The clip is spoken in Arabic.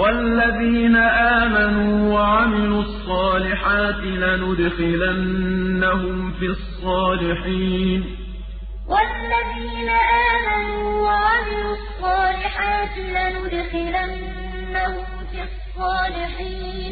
وَالَّذِينَ آمَنُوا وَعَمِلُوا الصَّالِحَاتِ لَنُدْخِلَنَّهُمْ فِي الصَّالِحِينَ. وَالَّذِينَ آمَنُوا وَعَمِلُوا الصَّالِحَاتِ لَنُدْخِلَنَّهُمْ فِي الصَّالِحِينَ.